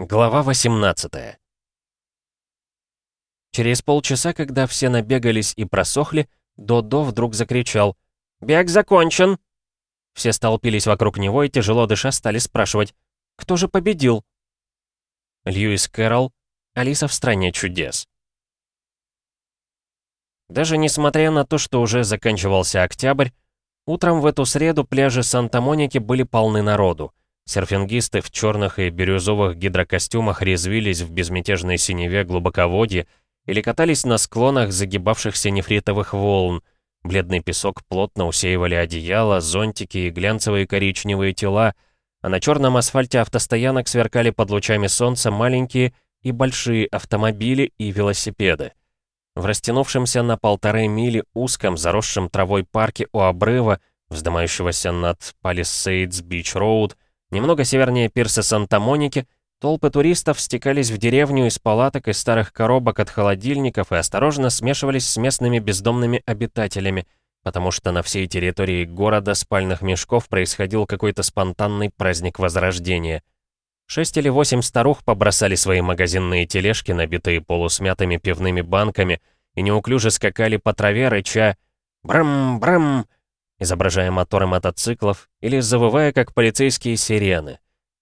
Глава 18 Через полчаса, когда все набегались и просохли, Додо вдруг закричал «Бег закончен!». Все столпились вокруг него и, тяжело дыша, стали спрашивать «Кто же победил?». Льюис Кэрролл, Алиса в «Стране чудес». Даже несмотря на то, что уже заканчивался октябрь, утром в эту среду пляжи Санта-Моники были полны народу. Серфингисты в черных и бирюзовых гидрокостюмах резвились в безмятежной синеве глубоководья или катались на склонах загибавшихся нефритовых волн. Бледный песок плотно усеивали одеяла, зонтики и глянцевые коричневые тела, а на черном асфальте автостоянок сверкали под лучами солнца маленькие и большие автомобили и велосипеды. В растянувшемся на полторы мили узком заросшем травой парке у обрыва, вздымающегося над Palisades Beach Road, Немного севернее пирса Санта-Моники толпы туристов стекались в деревню из палаток и старых коробок от холодильников и осторожно смешивались с местными бездомными обитателями, потому что на всей территории города спальных мешков происходил какой-то спонтанный праздник Возрождения. Шесть или восемь старух побросали свои магазинные тележки, набитые полусмятыми пивными банками, и неуклюже скакали по траве, рыча «Брам-брам!» Изображая моторы мотоциклов или завывая, как полицейские сирены.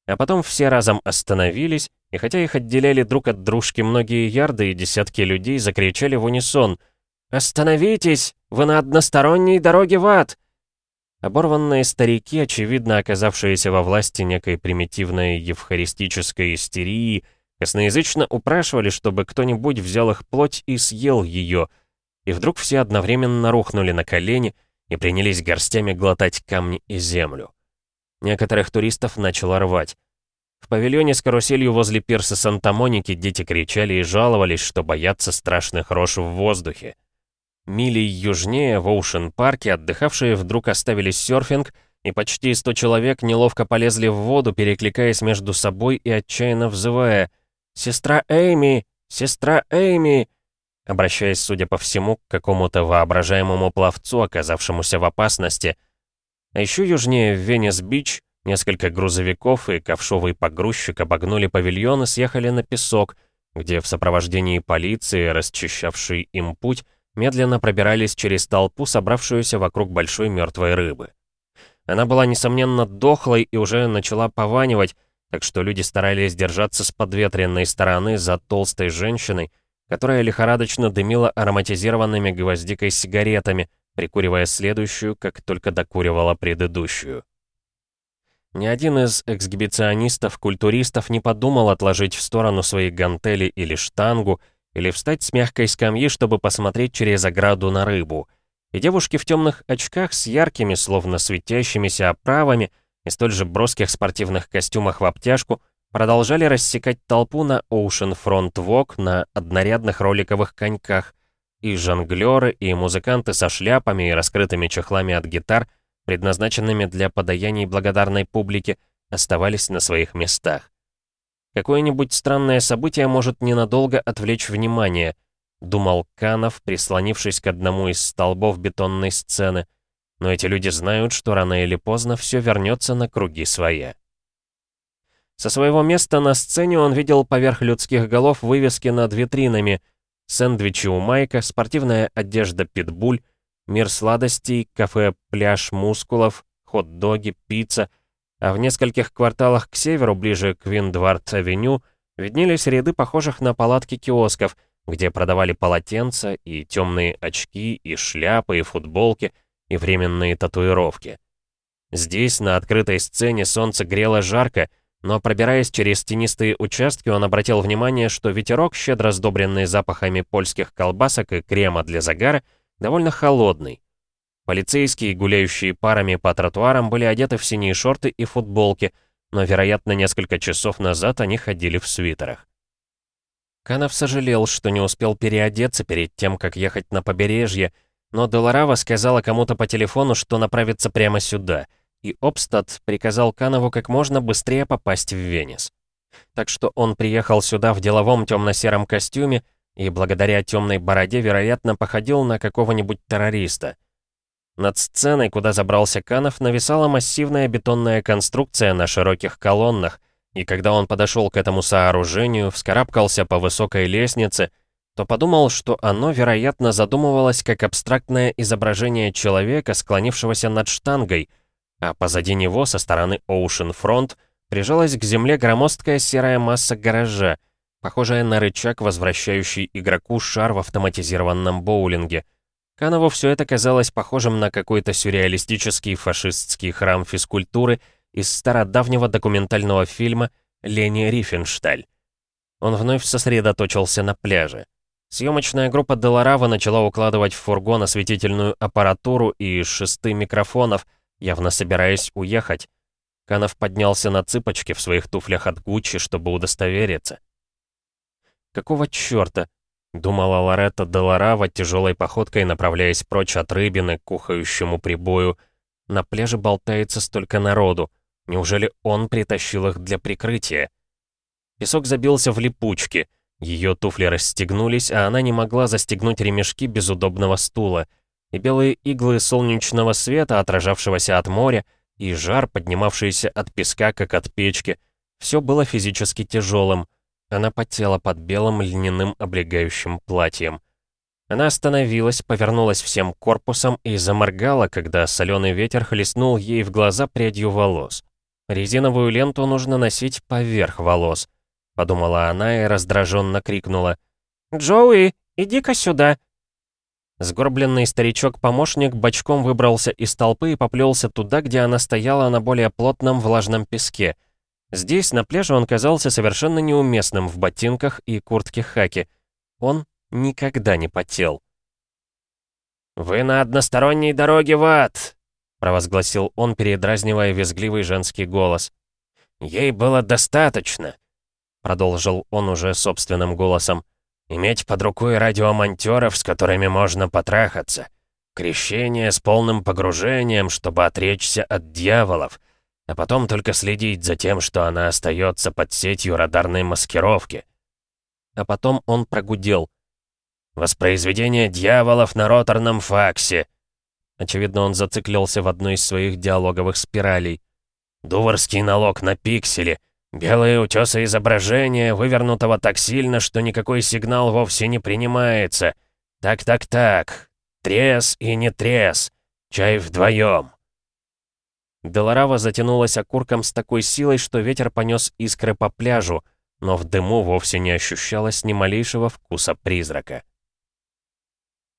А потом все разом остановились, и хотя их отделяли друг от дружки многие ярды и десятки людей закричали в унисон «Остановитесь! Вы на односторонней дороге в ад!» Оборванные старики, очевидно оказавшиеся во власти некой примитивной евхаристической истерии, косноязычно упрашивали, чтобы кто-нибудь взял их плоть и съел ее, и вдруг все одновременно рухнули на колени — и принялись горстями глотать камни и землю. Некоторых туристов начало рвать. В павильоне с каруселью возле пирса Санта-Моники дети кричали и жаловались, что боятся страшных рож в воздухе. Мили южнее, в Оушен-парке, отдыхавшие вдруг оставили серфинг, и почти сто человек неловко полезли в воду, перекликаясь между собой и отчаянно взывая «Сестра Эйми! Сестра Эйми!» Обращаясь, судя по всему, к какому-то воображаемому пловцу, оказавшемуся в опасности. А еще южнее, в Венес-Бич, несколько грузовиков и ковшовый погрузчик обогнули павильон и съехали на песок, где в сопровождении полиции, расчищавшей им путь, медленно пробирались через толпу, собравшуюся вокруг большой мертвой рыбы. Она была, несомненно, дохлой и уже начала пованивать, так что люди старались держаться с подветренной стороны за толстой женщиной, которая лихорадочно дымила ароматизированными гвоздикой сигаретами, прикуривая следующую, как только докуривала предыдущую. Ни один из эксгибиционистов-культуристов не подумал отложить в сторону свои гантели или штангу, или встать с мягкой скамьи, чтобы посмотреть через ограду на рыбу. И девушки в темных очках с яркими, словно светящимися оправами и столь же броских спортивных костюмах в обтяжку продолжали рассекать толпу на Ocean Front Walk на однорядных роликовых коньках, и жонглеры, и музыканты со шляпами и раскрытыми чехлами от гитар, предназначенными для подаяний благодарной публике, оставались на своих местах. Какое-нибудь странное событие может ненадолго отвлечь внимание, думал Канов, прислонившись к одному из столбов бетонной сцены. Но эти люди знают, что рано или поздно все вернется на круги своя. Со своего места на сцене он видел поверх людских голов вывески над витринами «Сэндвичи у Майка», «Спортивная одежда Питбуль», «Мир сладостей», «Кафе Пляж Мускулов», «Хот-доги», «Пицца», а в нескольких кварталах к северу, ближе к Виндвард-авеню, виднелись ряды похожих на палатки киосков, где продавали полотенца и темные очки, и шляпы, и футболки, и временные татуировки. Здесь, на открытой сцене, солнце грело жарко, но пробираясь через тенистые участки, он обратил внимание, что ветерок, щедро сдобренный запахами польских колбасок и крема для загара, довольно холодный. Полицейские, гуляющие парами по тротуарам, были одеты в синие шорты и футболки, но, вероятно, несколько часов назад они ходили в свитерах. Канов сожалел, что не успел переодеться перед тем, как ехать на побережье, но Долорава сказала кому-то по телефону, что направится прямо сюда — и Обстад приказал Канову как можно быстрее попасть в Венес. Так что он приехал сюда в деловом темно-сером костюме и благодаря темной бороде, вероятно, походил на какого-нибудь террориста. Над сценой, куда забрался Канов, нависала массивная бетонная конструкция на широких колоннах, И когда он подошел к этому сооружению, вскарабкался по высокой лестнице, то подумал, что оно, вероятно, задумывалось как абстрактное изображение человека, склонившегося над штангой, а позади него, со стороны Ocean Front, прижалась к земле громоздкая серая масса гаража, похожая на рычаг, возвращающий игроку шар в автоматизированном боулинге. Канову все это казалось похожим на какой-то сюрреалистический фашистский храм физкультуры из стародавнего документального фильма «Лени Рифеншталь». Он вновь сосредоточился на пляже. Съемочная группа Деларава начала укладывать в фургон осветительную аппаратуру и шесты микрофонов, явно собираясь уехать. Канов поднялся на цыпочки в своих туфлях от Гуччи, чтобы удостовериться. «Какого чёрта?» — думала Лоретта Деларава, тяжелой походкой направляясь прочь от рыбины к кухающему прибою. «На пляже болтается столько народу. Неужели он притащил их для прикрытия?» Песок забился в липучки. Ее туфли расстегнулись, а она не могла застегнуть ремешки без удобного стула. И белые иглы солнечного света, отражавшегося от моря, и жар, поднимавшийся от песка, как от печки, все было физически тяжелым. Она потела под белым льняным облегающим платьем. Она остановилась, повернулась всем корпусом и заморгала, когда соленый ветер хлестнул ей в глаза прядью волос. «Резиновую ленту нужно носить поверх волос», — подумала она и раздраженно крикнула. «Джоуи, иди-ка сюда!» Сгорбленный старичок-помощник бочком выбрался из толпы и поплелся туда, где она стояла на более плотном влажном песке — Здесь, на пляже, он казался совершенно неуместным в ботинках и куртке хаки. Он никогда не потел. «Вы на односторонней дороге в ад!» — провозгласил он, передразнивая визгливый женский голос. «Ей было достаточно!» — продолжил он уже собственным голосом. «Иметь под рукой радиомонтёров, с которыми можно потрахаться. Крещение с полным погружением, чтобы отречься от дьяволов а потом только следить за тем, что она остается под сетью радарной маскировки. А потом он прогудел. «Воспроизведение дьяволов на роторном факсе!» Очевидно, он зациклился в одной из своих диалоговых спиралей. «Дуварский налог на пиксели. Белые утесы изображения, вывернутого так сильно, что никакой сигнал вовсе не принимается. Так-так-так. Трес и не трес. Чай вдвоем. Деларава затянулась окурком с такой силой, что ветер понес искры по пляжу, но в дыму вовсе не ощущалось ни малейшего вкуса призрака.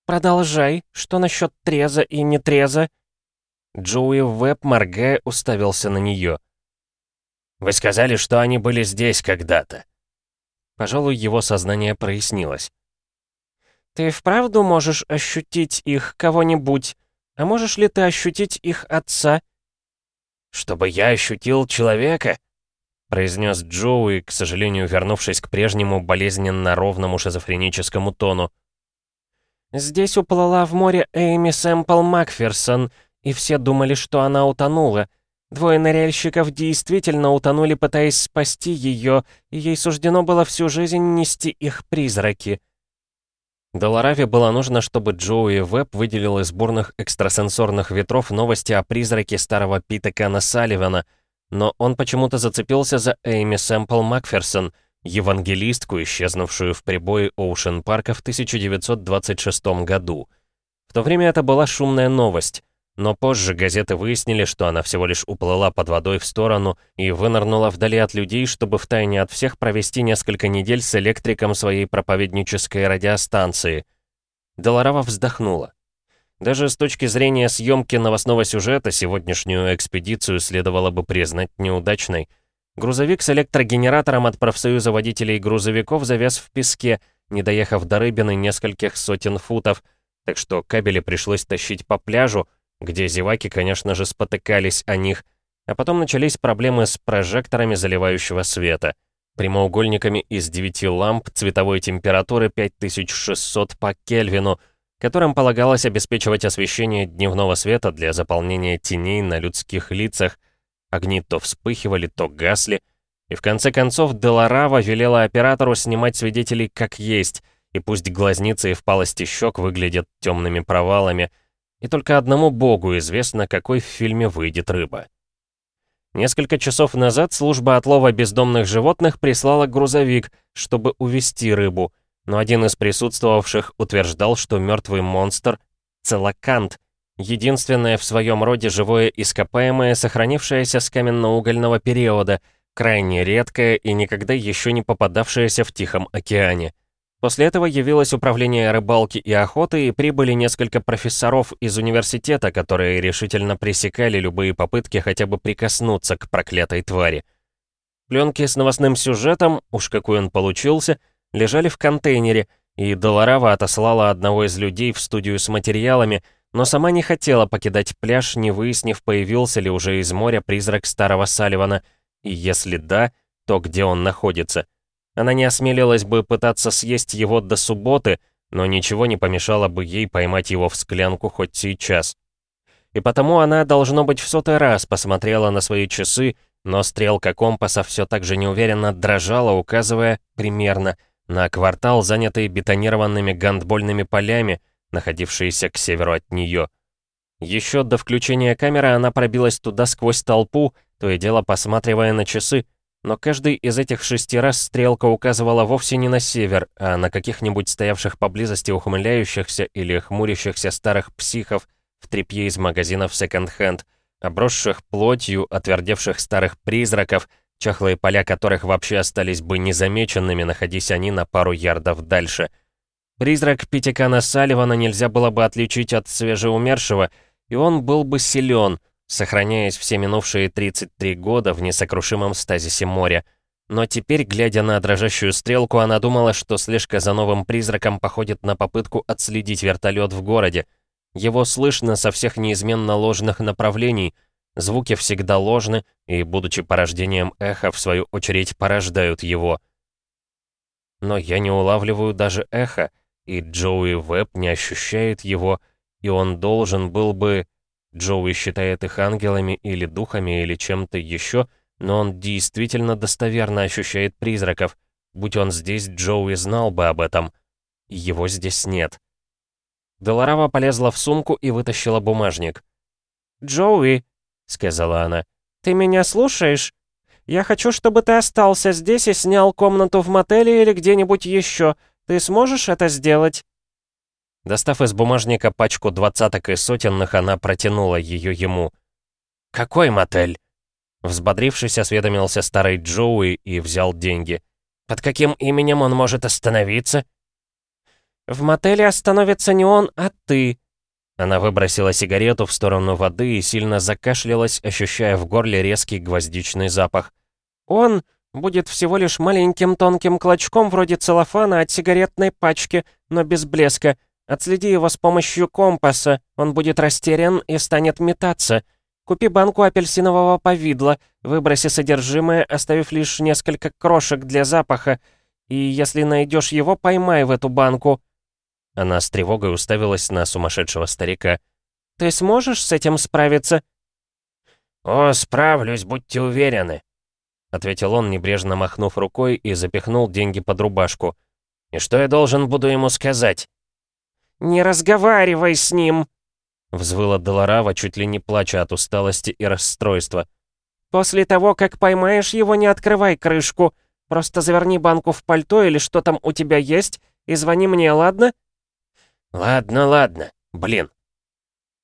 «Продолжай. Что насчет треза и нетреза?» Джоуи Веб, моргая, уставился на нее. «Вы сказали, что они были здесь когда-то». Пожалуй, его сознание прояснилось. «Ты вправду можешь ощутить их кого-нибудь? А можешь ли ты ощутить их отца?» «Чтобы я ощутил человека?» произнес Джоуи, к сожалению, вернувшись к прежнему болезненно ровному шизофреническому тону. «Здесь уплыла в море Эйми Сэмпл Макферсон, и все думали, что она утонула. Двое ныряльщиков действительно утонули, пытаясь спасти ее, и ей суждено было всю жизнь нести их призраки. Долораве было нужно, чтобы Джоуи Веб выделил из бурных экстрасенсорных ветров новости о призраке старого Пита Кана Салливана, но он почему-то зацепился за Эйми Сэмпл Макферсон, евангелистку, исчезнувшую в прибое Оушен Парка в 1926 году. В то время это была шумная новость. Но позже газеты выяснили, что она всего лишь уплыла под водой в сторону и вынырнула вдали от людей, чтобы втайне от всех провести несколько недель с электриком своей проповеднической радиостанции. Долорава вздохнула. Даже с точки зрения съемки новостного сюжета сегодняшнюю экспедицию следовало бы признать неудачной. Грузовик с электрогенератором от профсоюза водителей грузовиков завяз в песке, не доехав до Рыбины нескольких сотен футов, так что кабели пришлось тащить по пляжу, где зеваки, конечно же, спотыкались о них, а потом начались проблемы с прожекторами заливающего света, прямоугольниками из 9 ламп цветовой температуры 5600 по Кельвину, которым полагалось обеспечивать освещение дневного света для заполнения теней на людских лицах. Огни то вспыхивали, то гасли, и в конце концов Деларава велела оператору снимать свидетелей как есть, и пусть глазницы и впалости щек выглядят темными провалами — и только одному богу известно, какой в фильме выйдет рыба. Несколько часов назад служба отлова бездомных животных прислала грузовик, чтобы увезти рыбу, но один из присутствовавших утверждал, что мертвый монстр — целокант, единственное в своем роде живое ископаемое, сохранившееся с каменно-угольного периода, крайне редкое и никогда еще не попадавшееся в Тихом океане. После этого явилось управление рыбалки и охоты и прибыли несколько профессоров из университета, которые решительно пресекали любые попытки хотя бы прикоснуться к проклятой твари. Пленки с новостным сюжетом, уж какой он получился, лежали в контейнере, и Долорава отослала одного из людей в студию с материалами, но сама не хотела покидать пляж, не выяснив, появился ли уже из моря призрак старого Салливана, и если да, то где он находится — она не осмелилась бы пытаться съесть его до субботы, но ничего не помешало бы ей поймать его в склянку хоть сейчас. И потому она, должно быть, в сотый раз посмотрела на свои часы, но стрелка компаса все так же неуверенно дрожала, указывая, примерно, на квартал, занятый бетонированными гандбольными полями, находившиеся к северу от нее. Еще до включения камеры она пробилась туда сквозь толпу, то и дело посматривая на часы, но каждый из этих шести раз стрелка указывала вовсе не на север, а на каких-нибудь стоявших поблизости ухмыляющихся или хмурящихся старых психов в тряпье из магазинов секонд-хенд, обросших плотью, отвердевших старых призраков, чахлые поля которых вообще остались бы незамеченными, находясь они на пару ярдов дальше. Призрак Питикана Салливана нельзя было бы отличить от свежеумершего, и он был бы силен, сохраняясь все минувшие 33 года в несокрушимом стазисе моря. Но теперь, глядя на дрожащую стрелку, она думала, что слежка за новым призраком походит на попытку отследить вертолет в городе. Его слышно со всех неизменно ложных направлений, звуки всегда ложны, и, будучи порождением эха, в свою очередь порождают его. Но я не улавливаю даже эхо, и Джоуи Веб не ощущает его, и он должен был бы... Джоуи считает их ангелами или духами или чем-то еще, но он действительно достоверно ощущает призраков. Будь он здесь, Джоуи знал бы об этом. Его здесь нет. Долорава полезла в сумку и вытащила бумажник. «Джоуи», — сказала она, — «ты меня слушаешь? Я хочу, чтобы ты остался здесь и снял комнату в мотеле или где-нибудь еще. Ты сможешь это сделать?» Достав из бумажника пачку двадцаток и сотенных, она протянула ее ему. «Какой мотель?» Взбодрившись, осведомился старый Джоуи и взял деньги. «Под каким именем он может остановиться?» «В мотеле остановится не он, а ты». Она выбросила сигарету в сторону воды и сильно закашлялась, ощущая в горле резкий гвоздичный запах. «Он будет всего лишь маленьким тонким клочком вроде целлофана от сигаретной пачки, но без блеска. Отследи его с помощью компаса, он будет растерян и станет метаться. Купи банку апельсинового повидла, выброси содержимое, оставив лишь несколько крошек для запаха, и если найдешь его, поймай в эту банку». Она с тревогой уставилась на сумасшедшего старика. «Ты сможешь с этим справиться?» «О, справлюсь, будьте уверены», — ответил он, небрежно махнув рукой и запихнул деньги под рубашку. «И что я должен буду ему сказать?» «Не разговаривай с ним!» Взвыла Долорава, чуть ли не плача от усталости и расстройства. «После того, как поймаешь его, не открывай крышку. Просто заверни банку в пальто или что там у тебя есть, и звони мне, ладно?» «Ладно, ладно. Блин».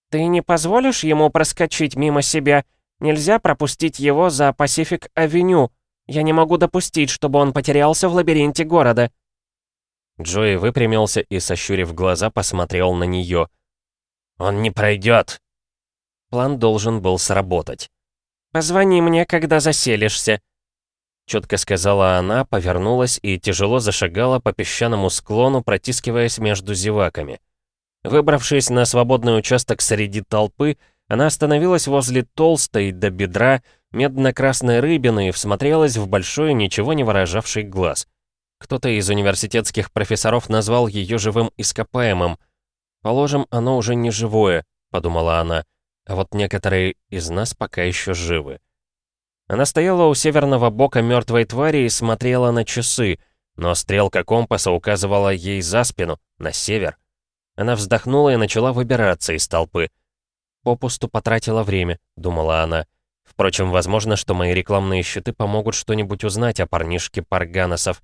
«Ты не позволишь ему проскочить мимо себя? Нельзя пропустить его за Пасифик-авеню. Я не могу допустить, чтобы он потерялся в лабиринте города». Джои выпрямился и, сощурив глаза, посмотрел на нее. «Он не пройдет!» План должен был сработать. «Позвони мне, когда заселишься», — четко сказала она, повернулась и тяжело зашагала по песчаному склону, протискиваясь между зеваками. Выбравшись на свободный участок среди толпы, она остановилась возле толстой до бедра медно-красной рыбины и всмотрелась в большой, ничего не выражавший глаз. Кто-то из университетских профессоров назвал ее живым ископаемым. «Положим, оно уже не живое», — подумала она, «а вот некоторые из нас пока еще живы». Она стояла у северного бока мертвой твари и смотрела на часы, но стрелка компаса указывала ей за спину, на север. Она вздохнула и начала выбираться из толпы. «Попусту потратила время», — думала она. Впрочем, возможно, что мои рекламные щиты помогут что-нибудь узнать о парнишке Парганосов.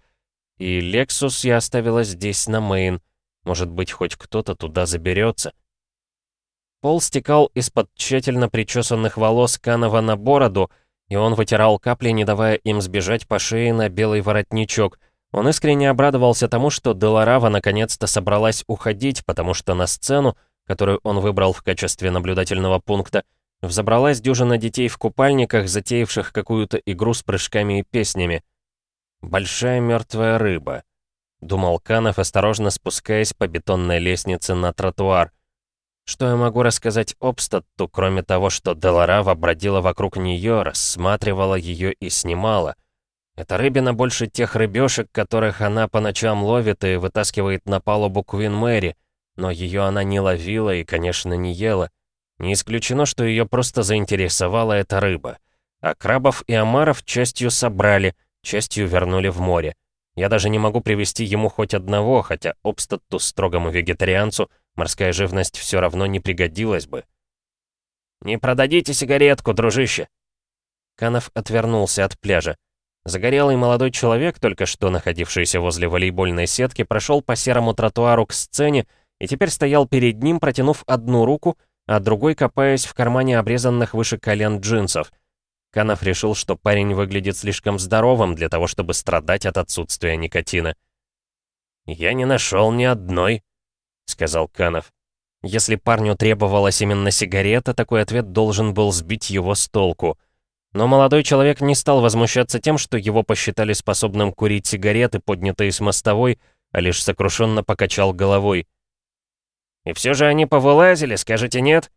И Лексус я оставила здесь, на Мейн. Может быть, хоть кто-то туда заберется. Пол стекал из-под тщательно причесанных волос Канова на бороду, и он вытирал капли, не давая им сбежать по шее на белый воротничок. Он искренне обрадовался тому, что Деларава наконец-то собралась уходить, потому что на сцену, которую он выбрал в качестве наблюдательного пункта, взобралась дюжина детей в купальниках, затеявших какую-то игру с прыжками и песнями. «Большая мертвая рыба», — думал Канов, осторожно спускаясь по бетонной лестнице на тротуар. Что я могу рассказать Обстатту, кроме того, что Деларава бродила вокруг нее, рассматривала ее и снимала? Это рыбина больше тех рыбешек, которых она по ночам ловит и вытаскивает на палубу Квин Мэри, но ее она не ловила и, конечно, не ела. Не исключено, что ее просто заинтересовала эта рыба. А крабов и омаров частью собрали, частью вернули в море. Я даже не могу привести ему хоть одного, хотя Обстатту, строгому вегетарианцу, Морская живность все равно не пригодилась бы. «Не продадите сигаретку, дружище!» Канов отвернулся от пляжа. Загорелый молодой человек, только что находившийся возле волейбольной сетки, прошел по серому тротуару к сцене и теперь стоял перед ним, протянув одну руку, а другой копаясь в кармане обрезанных выше колен джинсов. Канов решил, что парень выглядит слишком здоровым для того, чтобы страдать от отсутствия никотина. «Я не нашел ни одной», сказал Канов. Если парню требовалась именно сигарета, такой ответ должен был сбить его с толку. Но молодой человек не стал возмущаться тем, что его посчитали способным курить сигареты, поднятые с мостовой, а лишь сокрушенно покачал головой. «И все же они повылазили, скажете нет?»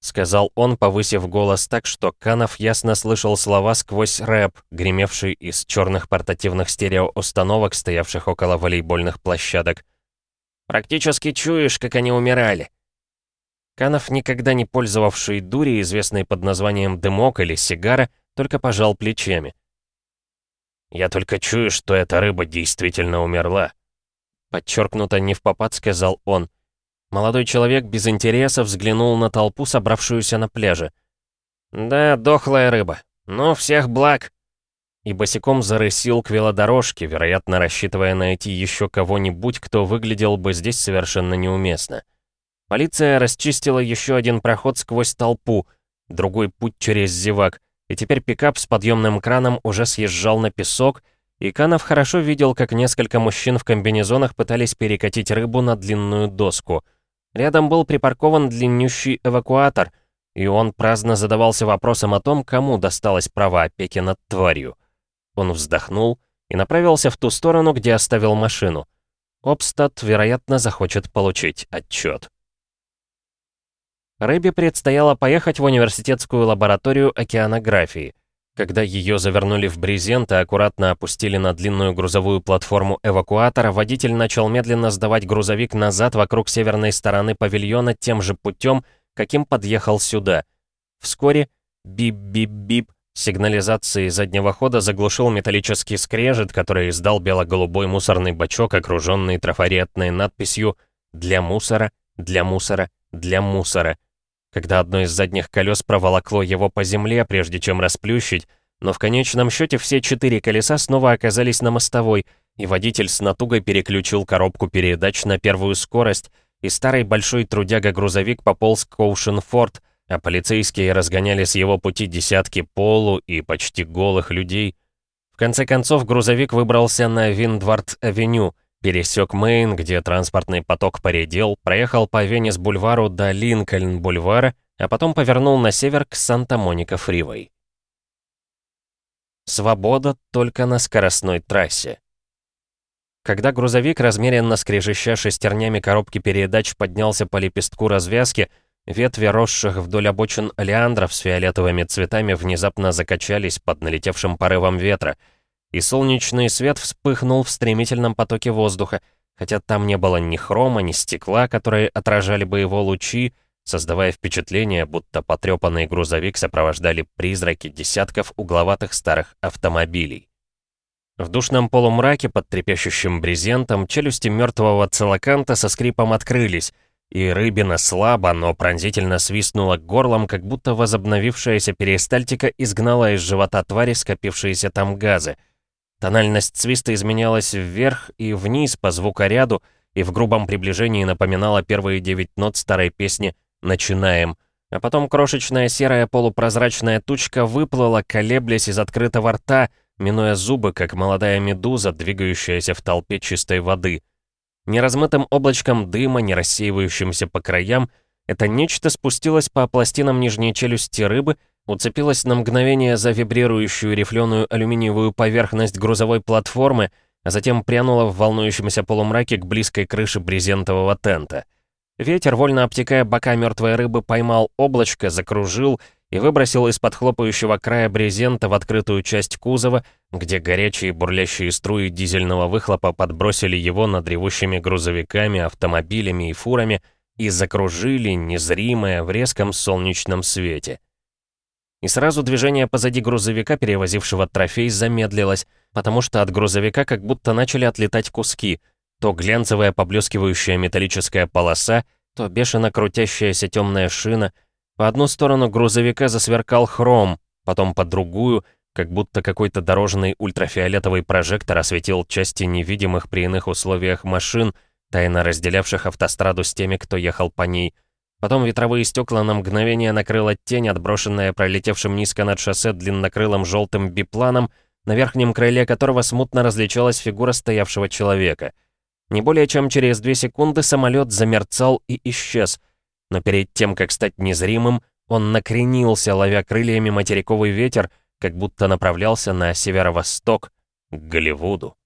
Сказал он, повысив голос так, что Канов ясно слышал слова сквозь рэп, гремевший из черных портативных стереоустановок, стоявших около волейбольных площадок. Практически чуешь, как они умирали. Канов, никогда не пользовавший дури, известной под названием дымок или сигара, только пожал плечами. «Я только чую, что эта рыба действительно умерла», — подчеркнуто не в попад сказал он. Молодой человек без интереса взглянул на толпу, собравшуюся на пляже. «Да, дохлая рыба. Ну, всех благ!» и босиком зарысил к велодорожке, вероятно, рассчитывая найти еще кого-нибудь, кто выглядел бы здесь совершенно неуместно. Полиция расчистила еще один проход сквозь толпу, другой путь через зевак, и теперь пикап с подъемным краном уже съезжал на песок, и Канов хорошо видел, как несколько мужчин в комбинезонах пытались перекатить рыбу на длинную доску. Рядом был припаркован длиннющий эвакуатор, и он праздно задавался вопросом о том, кому досталось право опеки над тварью. Он вздохнул и направился в ту сторону, где оставил машину. Обстат, вероятно, захочет получить отчет. Рэби предстояло поехать в университетскую лабораторию океанографии. Когда ее завернули в брезент и аккуратно опустили на длинную грузовую платформу эвакуатора, водитель начал медленно сдавать грузовик назад вокруг северной стороны павильона тем же путем, каким подъехал сюда. Вскоре бип-бип-бип Сигнализации заднего хода заглушил металлический скрежет, который издал бело-голубой мусорный бачок, окруженный трафаретной надписью «Для мусора, для мусора, для мусора». Когда одно из задних колес проволокло его по земле, прежде чем расплющить, но в конечном счете все четыре колеса снова оказались на мостовой, и водитель с натугой переключил коробку передач на первую скорость, и старый большой трудяга-грузовик пополз к Оушен-Форд, а полицейские разгоняли с его пути десятки полу и почти голых людей. В конце концов, грузовик выбрался на Виндвард-авеню, пересек Мейн, где транспортный поток поредел, проехал по Венес-бульвару до Линкольн-бульвара, а потом повернул на север к Санта-Моника-Фривой. Свобода только на скоростной трассе. Когда грузовик, размеренно скрежеща шестернями коробки передач, поднялся по лепестку развязки, Ветви, росших вдоль обочин олеандров с фиолетовыми цветами, внезапно закачались под налетевшим порывом ветра, и солнечный свет вспыхнул в стремительном потоке воздуха, хотя там не было ни хрома, ни стекла, которые отражали бы его лучи, создавая впечатление, будто потрепанный грузовик сопровождали призраки десятков угловатых старых автомобилей. В душном полумраке под трепещущим брезентом челюсти мертвого целоканта со скрипом открылись — и рыбина слабо, но пронзительно свистнула горлом, как будто возобновившаяся перистальтика изгнала из живота твари скопившиеся там газы. Тональность свиста изменялась вверх и вниз по звукоряду, и в грубом приближении напоминала первые девять нот старой песни «Начинаем». А потом крошечная серая полупрозрачная тучка выплыла, колеблясь из открытого рта, минуя зубы, как молодая медуза, двигающаяся в толпе чистой воды. Неразмытым облачком дыма, не рассеивающимся по краям, это нечто спустилось по пластинам нижней челюсти рыбы, уцепилось на мгновение за вибрирующую рифленую алюминиевую поверхность грузовой платформы, а затем прянуло в волнующемся полумраке к близкой крыше брезентового тента. Ветер, вольно обтекая бока мертвой рыбы, поймал облачко, закружил и выбросил из-под хлопающего края брезента в открытую часть кузова, где горячие бурлящие струи дизельного выхлопа подбросили его над ревущими грузовиками, автомобилями и фурами и закружили, незримое, в резком солнечном свете. И сразу движение позади грузовика, перевозившего трофей, замедлилось, потому что от грузовика как будто начали отлетать куски, то глянцевая поблескивающая металлическая полоса, то бешено крутящаяся темная шина — по одну сторону грузовика засверкал хром, потом по другую, как будто какой-то дорожный ультрафиолетовый прожектор осветил части невидимых при иных условиях машин, тайно разделявших автостраду с теми, кто ехал по ней. Потом ветровые стекла на мгновение накрыла тень, отброшенная пролетевшим низко над шоссе длиннокрылым желтым бипланом, на верхнем крыле которого смутно различалась фигура стоявшего человека. Не более чем через две секунды самолет замерцал и исчез — но перед тем, как стать незримым, он накренился, ловя крыльями материковый ветер, как будто направлялся на северо-восток, к Голливуду.